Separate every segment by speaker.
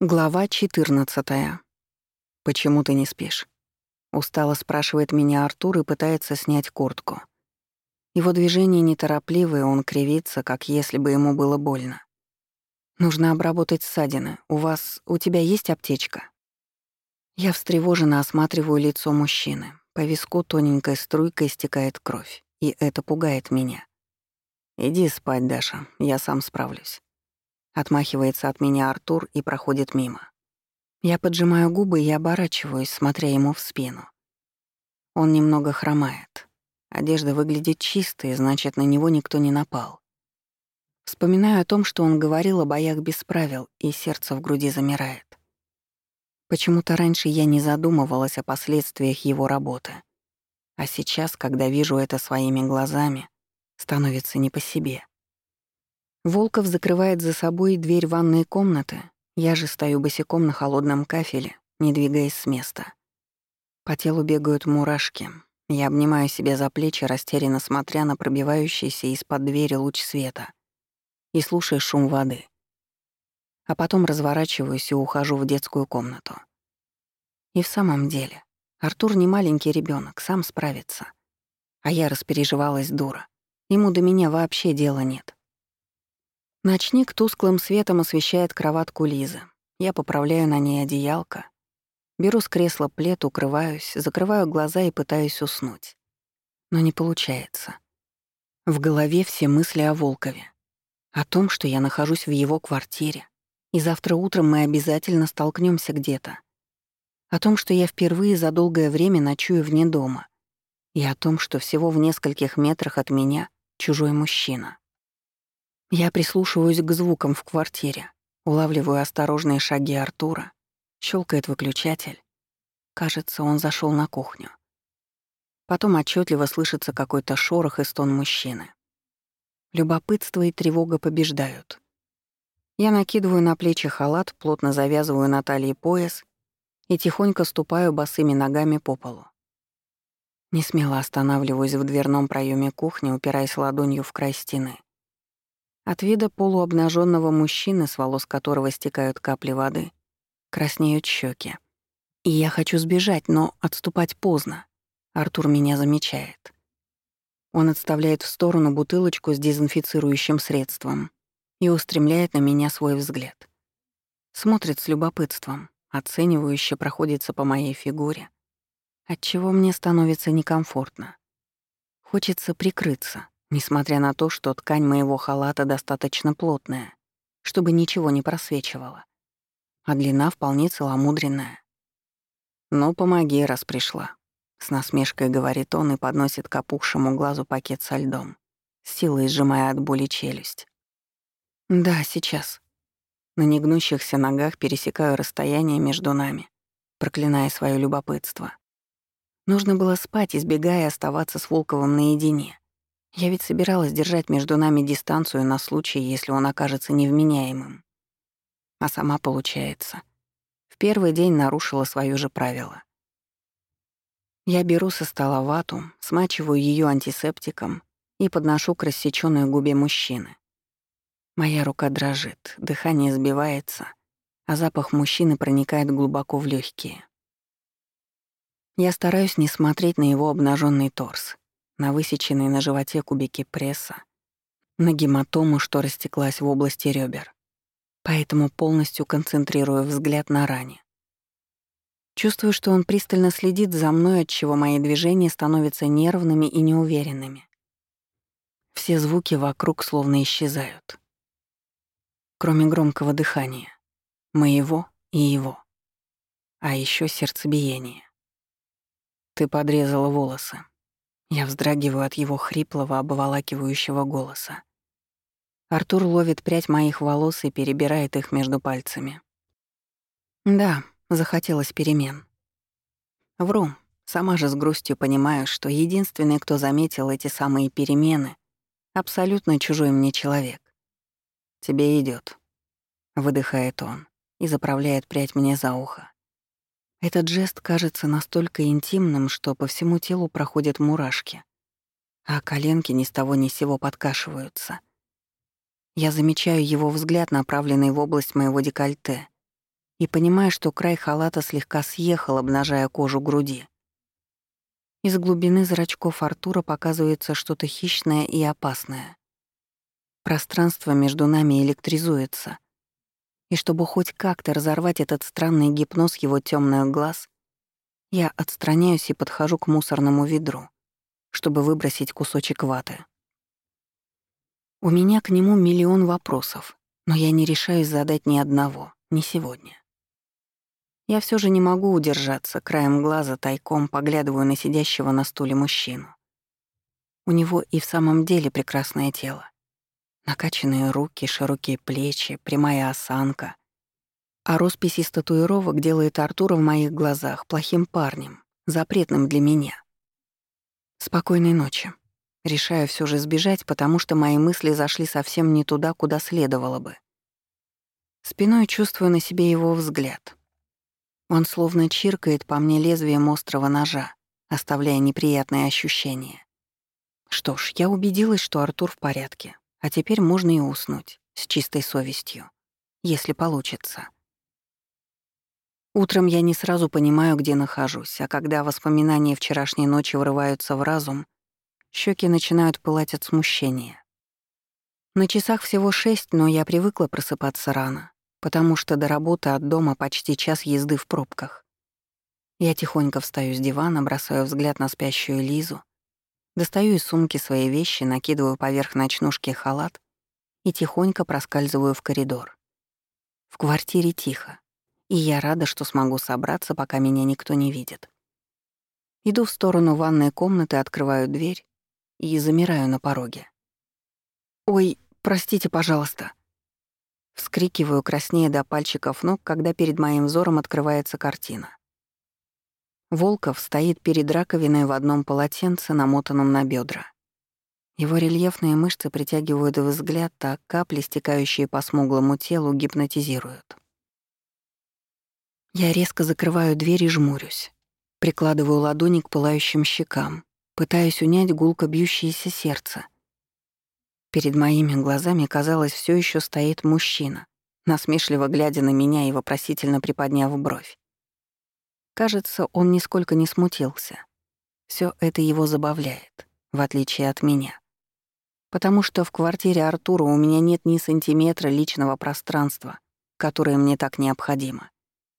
Speaker 1: Глава 14. «Почему ты не спишь?» Устало спрашивает меня Артур и пытается снять куртку. Его движения неторопливые, он кривится, как если бы ему было больно. «Нужно обработать ссадины. У вас... у тебя есть аптечка?» Я встревоженно осматриваю лицо мужчины. По виску тоненькой струйкой стекает кровь, и это пугает меня. «Иди спать, Даша, я сам справлюсь». Отмахивается от меня Артур и проходит мимо. Я поджимаю губы и оборачиваюсь, смотря ему в спину. Он немного хромает. Одежда выглядит чистой, значит, на него никто не напал. Вспоминаю о том, что он говорил о боях без правил, и сердце в груди замирает. Почему-то раньше я не задумывалась о последствиях его работы. А сейчас, когда вижу это своими глазами, становится не по себе. Волков закрывает за собой дверь ванной комнаты, я же стою босиком на холодном кафеле, не двигаясь с места. По телу бегают мурашки. Я обнимаю себя за плечи, растерянно смотря на пробивающийся из-под двери луч света и слушая шум воды. А потом разворачиваюсь и ухожу в детскую комнату. И в самом деле, Артур не маленький ребенок, сам справится. А я распереживалась дура. Ему до меня вообще дела нет. Ночник тусклым светом освещает кроватку Лизы. Я поправляю на ней одеялко. Беру с кресла плед, укрываюсь, закрываю глаза и пытаюсь уснуть. Но не получается. В голове все мысли о Волкове. О том, что я нахожусь в его квартире. И завтра утром мы обязательно столкнемся где-то. О том, что я впервые за долгое время ночую вне дома. И о том, что всего в нескольких метрах от меня чужой мужчина. Я прислушиваюсь к звукам в квартире, улавливаю осторожные шаги Артура, щелкает выключатель. Кажется, он зашел на кухню. Потом отчетливо слышится какой-то шорох и стон мужчины. Любопытство и тревога побеждают. Я накидываю на плечи халат, плотно завязываю на талии пояс и тихонько ступаю босыми ногами по полу. Не смело останавливаюсь в дверном проеме кухни, упираясь ладонью в край стены. От вида полуобнаженного мужчины, с волос которого стекают капли воды, краснеют щеки. И я хочу сбежать, но отступать поздно. Артур меня замечает. Он отставляет в сторону бутылочку с дезинфицирующим средством и устремляет на меня свой взгляд. Смотрит с любопытством, оценивающе проходится по моей фигуре, отчего мне становится некомфортно. Хочется прикрыться, несмотря на то, что ткань моего халата достаточно плотная, чтобы ничего не просвечивало, а длина вполне целомудренная. «Ну, помоги, раз пришла», — с насмешкой говорит он и подносит к опухшему глазу пакет со льдом, силой сжимая от боли челюсть. «Да, сейчас». На негнущихся ногах пересекаю расстояние между нами, проклиная свое любопытство. Нужно было спать, избегая оставаться с Волковым наедине. Я ведь собиралась держать между нами дистанцию на случай, если он окажется невменяемым. А сама, получается, в первый день нарушила свое же правило. Я беру со стола вату, смачиваю ее антисептиком и подношу к рассечённой губе мужчины. Моя рука дрожит, дыхание сбивается, а запах мужчины проникает глубоко в легкие. Я стараюсь не смотреть на его обнаженный торс, на высеченные на животе кубики пресса, на гематому, что растеклась в области ребер. Поэтому полностью концентрирую взгляд на ране. Чувствую, что он пристально следит за мной, отчего мои движения становятся нервными и неуверенными. Все звуки вокруг словно исчезают. Кроме громкого дыхания. Моего и его. А еще сердцебиение. Ты подрезала волосы. Я вздрагиваю от его хриплого, обволакивающего голоса. Артур ловит прядь моих волос и перебирает их между пальцами. Да, захотелось перемен. Вру, сама же с грустью понимаю, что единственный, кто заметил эти самые перемены, абсолютно чужой мне человек. «Тебе идет, выдыхает он и заправляет прядь мне за ухо. Этот жест кажется настолько интимным, что по всему телу проходят мурашки, а коленки ни с того ни с сего подкашиваются. Я замечаю его взгляд, направленный в область моего декольте, и понимаю, что край халата слегка съехал, обнажая кожу груди. Из глубины зрачков Артура показывается что-то хищное и опасное. Пространство между нами электризуется. И чтобы хоть как-то разорвать этот странный гипноз его темных глаз, я отстраняюсь и подхожу к мусорному ведру, чтобы выбросить кусочек ваты. У меня к нему миллион вопросов, но я не решаюсь задать ни одного, ни сегодня. Я все же не могу удержаться, краем глаза тайком поглядываю на сидящего на стуле мужчину. У него и в самом деле прекрасное тело. Накачанные руки, широкие плечи, прямая осанка. А роспись из татуировок делает Артура в моих глазах плохим парнем, запретным для меня. Спокойной ночи. Решаю все же сбежать, потому что мои мысли зашли совсем не туда, куда следовало бы. Спиной чувствую на себе его взгляд. Он словно чиркает по мне лезвием острого ножа, оставляя неприятные ощущения. Что ж, я убедилась, что Артур в порядке, а теперь можно и уснуть, с чистой совестью, если получится. Утром я не сразу понимаю, где нахожусь, а когда воспоминания вчерашней ночи врываются в разум, щеки начинают пылать от смущения. На часах всего шесть, но я привыкла просыпаться рано, потому что до работы от дома почти час езды в пробках. Я тихонько встаю с дивана, бросаю взгляд на спящую Лизу, достаю из сумки свои вещи, накидываю поверх ночнушки халат и тихонько проскальзываю в коридор. В квартире тихо, и я рада, что смогу собраться, пока меня никто не видит. Иду в сторону ванной комнаты, открываю дверь и замираю на пороге. «Ой, простите, пожалуйста», Вскрикиваю, краснея до пальчиков ног, когда перед моим взором открывается картина. Волков стоит перед раковиной в одном полотенце, намотанном на бедра. Его рельефные мышцы притягивают взгляд, так капли, стекающие по смуглому телу, гипнотизируют. Я резко закрываю дверь и жмурюсь. Прикладываю ладони к пылающим щекам, пытаюсь унять гулко бьющееся сердце — Перед моими глазами, казалось, все еще стоит мужчина, насмешливо глядя на меня и вопросительно приподняв бровь. Кажется, он нисколько не смутился. Все это его забавляет, в отличие от меня. Потому что в квартире Артура у меня нет ни сантиметра личного пространства, которое мне так необходимо.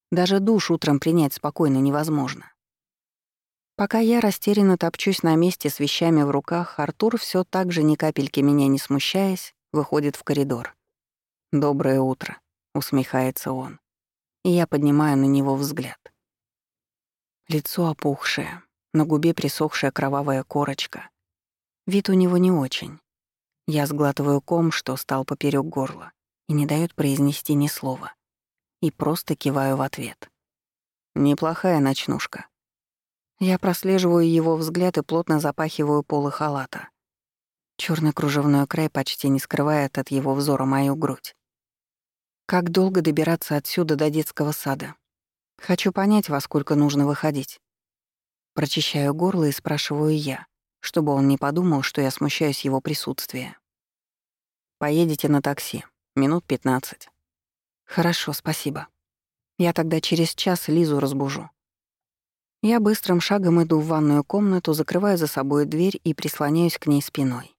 Speaker 1: Даже душ утром принять спокойно невозможно. Пока я растерянно топчусь на месте с вещами в руках, Артур все так же ни капельки меня не смущаясь, выходит в коридор. «Доброе утро», — усмехается он. И я поднимаю на него взгляд. Лицо опухшее, на губе присохшая кровавая корочка. Вид у него не очень. Я сглатываю ком, что стал поперек горла, и не дает произнести ни слова. И просто киваю в ответ. «Неплохая ночнушка», я прослеживаю его взгляд и плотно запахиваю полы халата. Черный кружевной край почти не скрывает от его взора мою грудь. Как долго добираться отсюда до детского сада? Хочу понять, во сколько нужно выходить. Прочищаю горло и спрашиваю я, чтобы он не подумал, что я смущаюсь его присутствия. Поедете на такси. Минут пятнадцать. Хорошо, спасибо. Я тогда через час Лизу разбужу. Я быстрым шагом иду в ванную комнату, закрываю за собой дверь и прислоняюсь к ней спиной.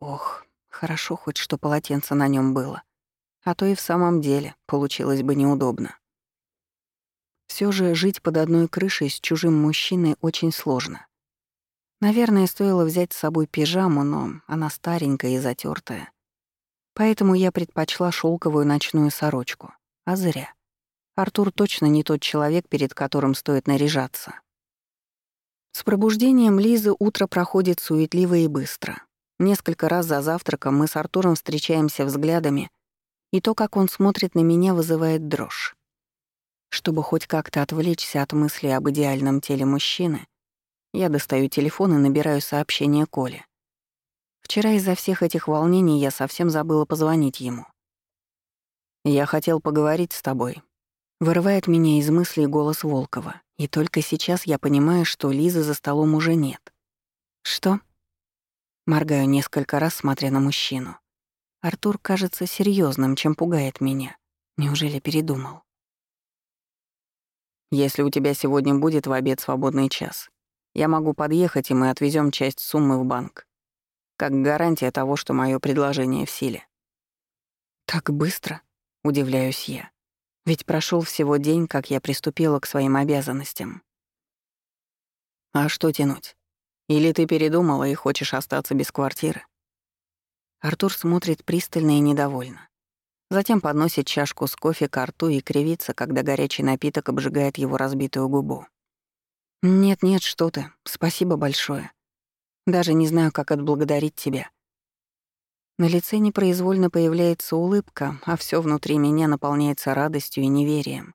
Speaker 1: Ох, хорошо хоть, что полотенце на нем было. А то и в самом деле получилось бы неудобно. Все же жить под одной крышей с чужим мужчиной очень сложно. Наверное, стоило взять с собой пижаму, но она старенькая и затертая. Поэтому я предпочла шелковую ночную сорочку. А зря. Артур точно не тот человек, перед которым стоит наряжаться. С пробуждением Лизы утро проходит суетливо и быстро. Несколько раз за завтраком мы с Артуром встречаемся взглядами, и то, как он смотрит на меня, вызывает дрожь. Чтобы хоть как-то отвлечься от мысли об идеальном теле мужчины, я достаю телефон и набираю сообщение Коле. Вчера из-за всех этих волнений я совсем забыла позвонить ему. «Я хотел поговорить с тобой», Вырывает меня из мыслей голос Волкова, и только сейчас я понимаю, что Лизы за столом уже нет. «Что?» Моргаю несколько раз, смотря на мужчину. Артур кажется серьезным, чем пугает меня. Неужели передумал? Если у тебя сегодня будет в обед свободный час, я могу подъехать, и мы отвезем часть суммы в банк. Как гарантия того, что мое предложение в силе. Так быстро, удивляюсь я. Ведь прошел всего день, как я приступила к своим обязанностям. А что тянуть? Или ты передумала и хочешь остаться без квартиры? Артур смотрит пристально и недовольно. Затем подносит чашку с кофе к рту и кривится, когда горячий напиток обжигает его разбитую губу. «Нет-нет, что ты. Спасибо большое. Даже не знаю, как отблагодарить тебя». На лице непроизвольно появляется улыбка, а все внутри меня наполняется радостью и неверием,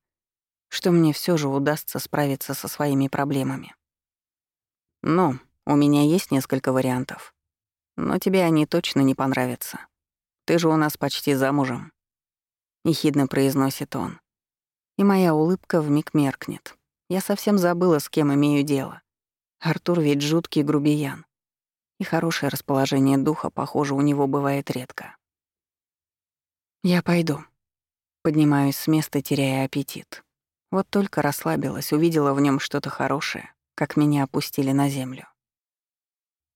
Speaker 1: что мне все же удастся справиться со своими проблемами. «Ну, у меня есть несколько вариантов. Но тебе они точно не понравятся. Ты же у нас почти замужем», — ехидно произносит он. И моя улыбка вмиг меркнет. Я совсем забыла, с кем имею дело. Артур ведь жуткий грубиян. И хорошее расположение духа, похоже, у него бывает редко. «Я пойду». Поднимаюсь с места, теряя аппетит. Вот только расслабилась, увидела в нем что-то хорошее, как меня опустили на землю.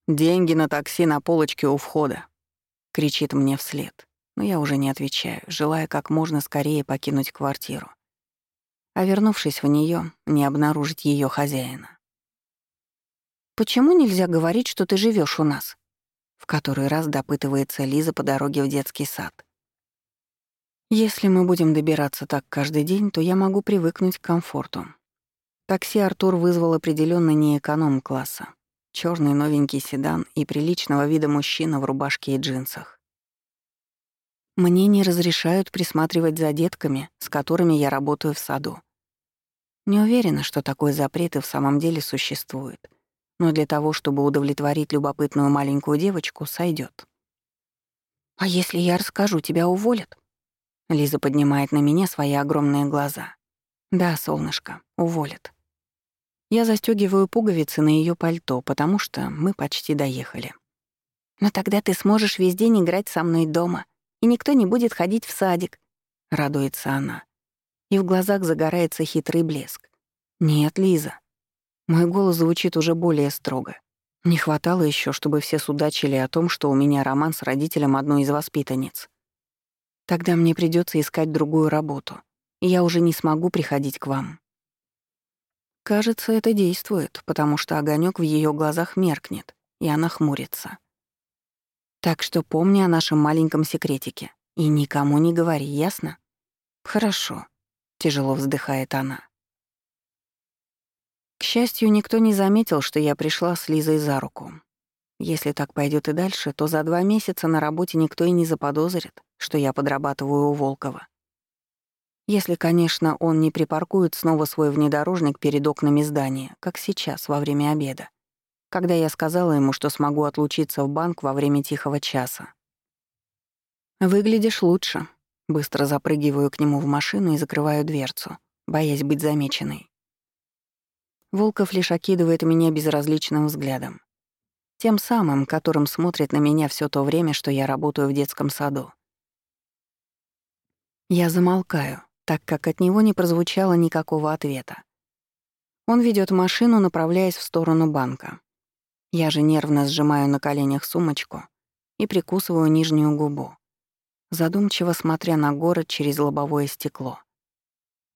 Speaker 1: «Деньги на такси на полочке у входа», — кричит мне вслед. Но я уже не отвечаю, желая как можно скорее покинуть квартиру а вернувшись в нее, не обнаружить ее хозяина. «Почему нельзя говорить, что ты живешь у нас?» В который раз допытывается Лиза по дороге в детский сад. «Если мы будем добираться так каждый день, то я могу привыкнуть к комфорту». Такси Артур вызвал определенно не эконом-класса. черный новенький седан и приличного вида мужчина в рубашке и джинсах. Мне не разрешают присматривать за детками, с которыми я работаю в саду. Не уверена, что такой запрет и в самом деле существует, но для того, чтобы удовлетворить любопытную маленькую девочку, сойдет. «А если я расскажу, тебя уволят?» Лиза поднимает на меня свои огромные глаза. «Да, солнышко, уволят». Я застегиваю пуговицы на ее пальто, потому что мы почти доехали. «Но тогда ты сможешь весь день играть со мной дома», и никто не будет ходить в садик», — радуется она. И в глазах загорается хитрый блеск. «Нет, Лиза». Мой голос звучит уже более строго. Не хватало еще, чтобы все судачили о том, что у меня роман с родителем одной из воспитанниц. Тогда мне придется искать другую работу, и я уже не смогу приходить к вам. Кажется, это действует, потому что огонек в ее глазах меркнет, и она хмурится. Так что помни о нашем маленьком секретике. И никому не говори, ясно? Хорошо. Тяжело вздыхает она. К счастью, никто не заметил, что я пришла с Лизой за руку. Если так пойдет и дальше, то за два месяца на работе никто и не заподозрит, что я подрабатываю у Волкова. Если, конечно, он не припаркует снова свой внедорожник перед окнами здания, как сейчас, во время обеда когда я сказала ему, что смогу отлучиться в банк во время тихого часа. «Выглядишь лучше». Быстро запрыгиваю к нему в машину и закрываю дверцу, боясь быть замеченной. Волков лишь окидывает меня безразличным взглядом. Тем самым, которым смотрит на меня все то время, что я работаю в детском саду. Я замолкаю, так как от него не прозвучало никакого ответа. Он ведет машину, направляясь в сторону банка. Я же нервно сжимаю на коленях сумочку и прикусываю нижнюю губу, задумчиво смотря на город через лобовое стекло.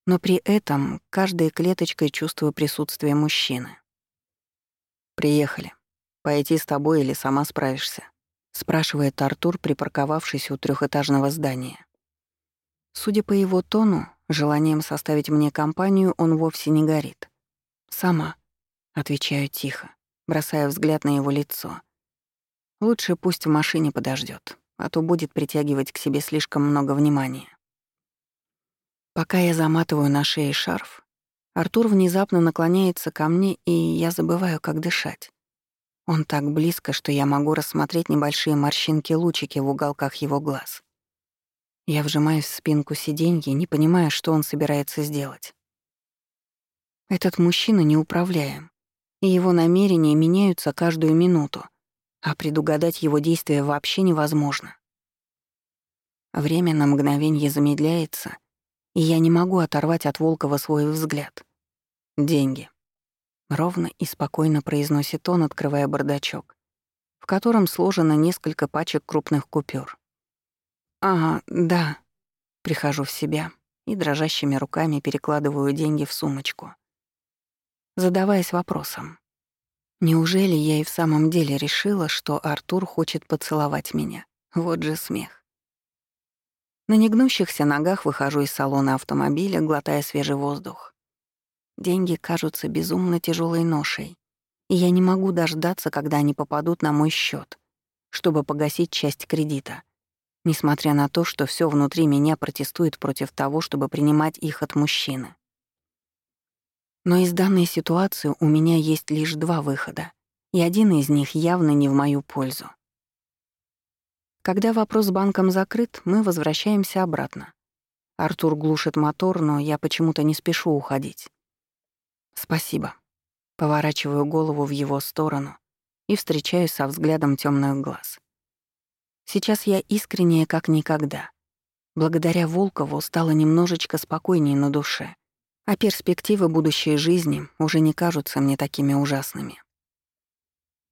Speaker 1: Но при этом каждой клеточкой чувствую присутствие мужчины. «Приехали. Пойти с тобой или сама справишься?» — спрашивает Артур, припарковавшись у трехэтажного здания. Судя по его тону, желанием составить мне компанию он вовсе не горит. «Сама», — отвечаю тихо бросая взгляд на его лицо. Лучше пусть в машине подождет, а то будет притягивать к себе слишком много внимания. Пока я заматываю на шее шарф, Артур внезапно наклоняется ко мне, и я забываю, как дышать. Он так близко, что я могу рассмотреть небольшие морщинки-лучики в уголках его глаз. Я вжимаюсь в спинку сиденья, не понимая, что он собирается сделать. Этот мужчина неуправляем и его намерения меняются каждую минуту, а предугадать его действия вообще невозможно. Время на мгновение замедляется, и я не могу оторвать от Волкова свой взгляд. Деньги. Ровно и спокойно произносит он, открывая бардачок, в котором сложено несколько пачек крупных купюр. «Ага, да». Прихожу в себя и дрожащими руками перекладываю деньги в сумочку. Задаваясь вопросом. Неужели я и в самом деле решила, что Артур хочет поцеловать меня? Вот же смех. На негнущихся ногах выхожу из салона автомобиля, глотая свежий воздух. Деньги кажутся безумно тяжелой ношей, и я не могу дождаться, когда они попадут на мой счет, чтобы погасить часть кредита, несмотря на то, что все внутри меня протестует против того, чтобы принимать их от мужчины. Но из данной ситуации у меня есть лишь два выхода, и один из них явно не в мою пользу. Когда вопрос с банком закрыт, мы возвращаемся обратно. Артур глушит мотор, но я почему-то не спешу уходить. «Спасибо». Поворачиваю голову в его сторону и встречаюсь со взглядом темных глаз. Сейчас я искренняя как никогда. Благодаря Волкову стало немножечко спокойнее на душе, а перспективы будущей жизни уже не кажутся мне такими ужасными.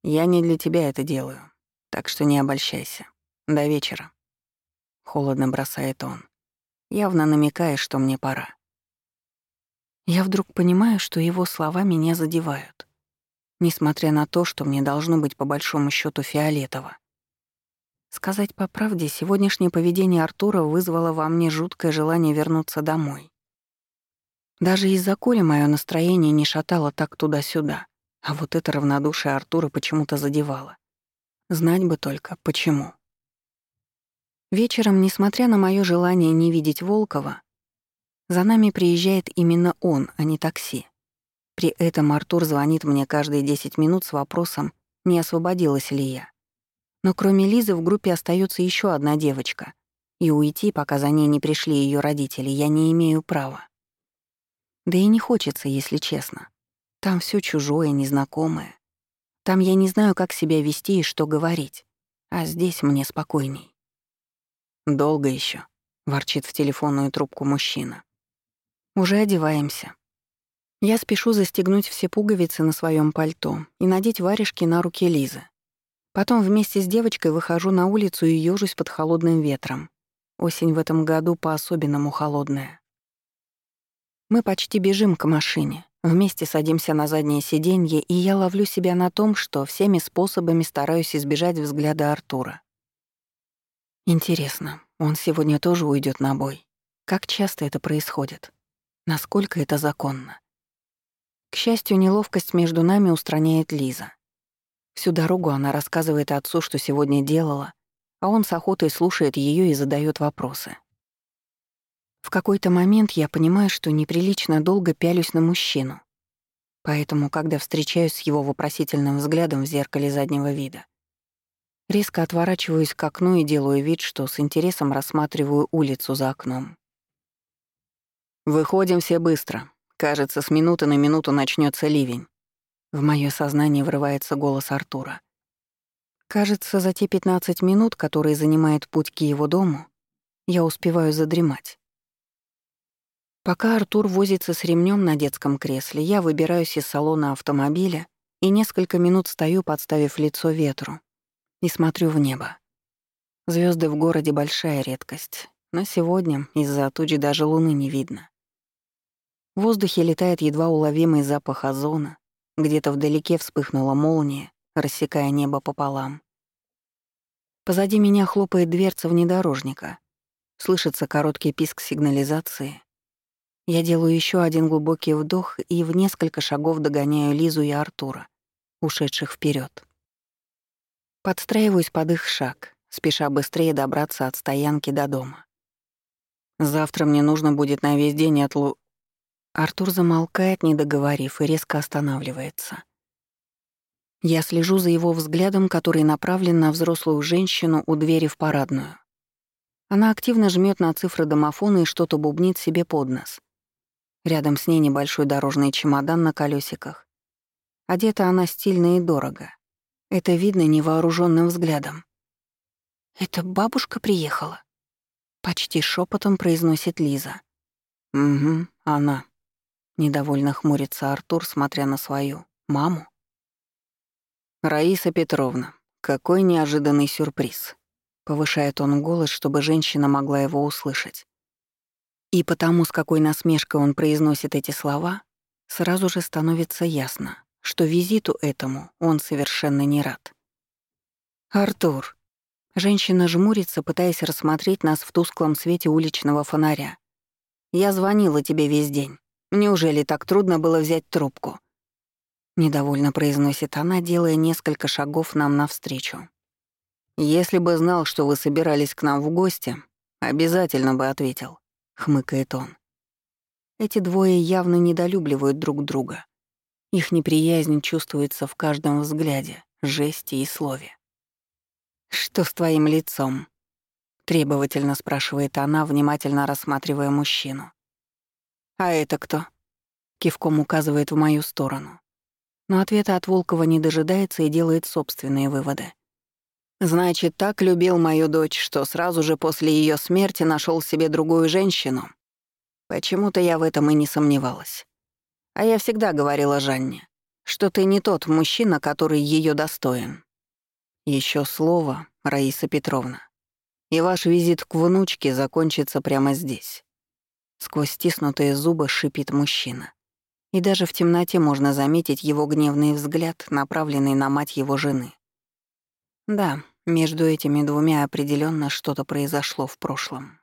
Speaker 1: Я не для тебя это делаю, так что не обольщайся. До вечера. Холодно бросает он, явно намекая, что мне пора. Я вдруг понимаю, что его слова меня задевают. Несмотря на то, что мне должно быть по большому счету фиолетово. Сказать по правде, сегодняшнее поведение Артура вызвало во мне жуткое желание вернуться домой. Даже из-за Коли мое настроение не шатало так туда-сюда, а вот это равнодушие Артура почему-то задевало. Знать бы только, почему. Вечером, несмотря на мое желание не видеть Волкова, за нами приезжает именно он, а не такси. При этом Артур звонит мне каждые 10 минут с вопросом, не освободилась ли я. Но кроме Лизы в группе остается еще одна девочка, и уйти, пока за ней не пришли ее родители, я не имею права. Да и не хочется, если честно. Там все чужое, незнакомое. Там я не знаю, как себя вести и что говорить. А здесь мне спокойней. «Долго еще, ворчит в телефонную трубку мужчина. Уже одеваемся. Я спешу застегнуть все пуговицы на своем пальто и надеть варежки на руки Лизы. Потом вместе с девочкой выхожу на улицу и ёжусь под холодным ветром. Осень в этом году по-особенному холодная. Мы почти бежим к машине. Вместе садимся на заднее сиденье, и я ловлю себя на том, что всеми способами стараюсь избежать взгляда Артура. Интересно, он сегодня тоже уйдет на бой? Как часто это происходит? Насколько это законно? К счастью, неловкость между нами устраняет Лиза. Всю дорогу она рассказывает отцу, что сегодня делала, а он с охотой слушает ее и задает вопросы. В какой-то момент я понимаю, что неприлично долго пялюсь на мужчину. Поэтому, когда встречаюсь с его вопросительным взглядом в зеркале заднего вида, резко отворачиваюсь к окну и делаю вид, что с интересом рассматриваю улицу за окном. Выходим все быстро. Кажется, с минуты на минуту начнется ливень. В моё сознание врывается голос Артура. Кажется, за те 15 минут, которые занимает путь к его дому, я успеваю задремать. Пока Артур возится с ремнем на детском кресле, я выбираюсь из салона автомобиля и несколько минут стою, подставив лицо ветру, и смотрю в небо. Звезды в городе — большая редкость, но сегодня из-за тучи даже луны не видно. В воздухе летает едва уловимый запах озона, где-то вдалеке вспыхнула молния, рассекая небо пополам. Позади меня хлопает дверца внедорожника. Слышится короткий писк сигнализации. Я делаю еще один глубокий вдох и в несколько шагов догоняю Лизу и Артура, ушедших вперед. Подстраиваюсь под их шаг, спеша быстрее добраться от стоянки до дома. Завтра мне нужно будет на весь день отлу... Артур замолкает, не договорив, и резко останавливается. Я слежу за его взглядом, который направлен на взрослую женщину у двери в парадную. Она активно жмет на цифры домофона и что-то бубнит себе под нос. Рядом с ней небольшой дорожный чемодан на колесиках. Одета она стильно и дорого. Это видно невооруженным взглядом. «Это бабушка приехала?» Почти шепотом произносит Лиза. «Угу, она». Недовольно хмурится Артур, смотря на свою маму.
Speaker 2: «Раиса Петровна, какой неожиданный сюрприз!» Повышает он голос, чтобы женщина могла его услышать.
Speaker 1: И потому, с какой насмешкой он произносит эти слова, сразу же становится ясно, что визиту этому он совершенно не рад. «Артур!» Женщина жмурится, пытаясь рассмотреть нас в тусклом свете уличного фонаря. «Я звонила тебе весь день. Неужели так трудно было взять трубку?» Недовольно произносит она, делая несколько шагов нам навстречу.
Speaker 2: «Если бы знал, что вы собирались к нам в гости, обязательно бы ответил», — хмыкает он.
Speaker 1: Эти двое явно недолюбливают друг друга. Их неприязнь чувствуется в каждом взгляде, жесте и слове. «Что с твоим лицом?» — требовательно спрашивает она, внимательно рассматривая мужчину. «А это кто?» — кивком указывает в мою сторону. Но ответа от Волкова не дожидается и делает собственные выводы. «Значит, так любил мою дочь, что сразу же после ее смерти нашел себе другую женщину?» Почему-то я в этом и не сомневалась. А я всегда говорила Жанне, что ты не тот мужчина, который ее достоин. Еще слово, Раиса Петровна. И ваш визит к внучке закончится прямо здесь. Сквозь стиснутые зубы шипит мужчина. И даже в темноте можно заметить его гневный взгляд, направленный на мать его жены. Да, между этими двумя определенно что-то произошло в прошлом.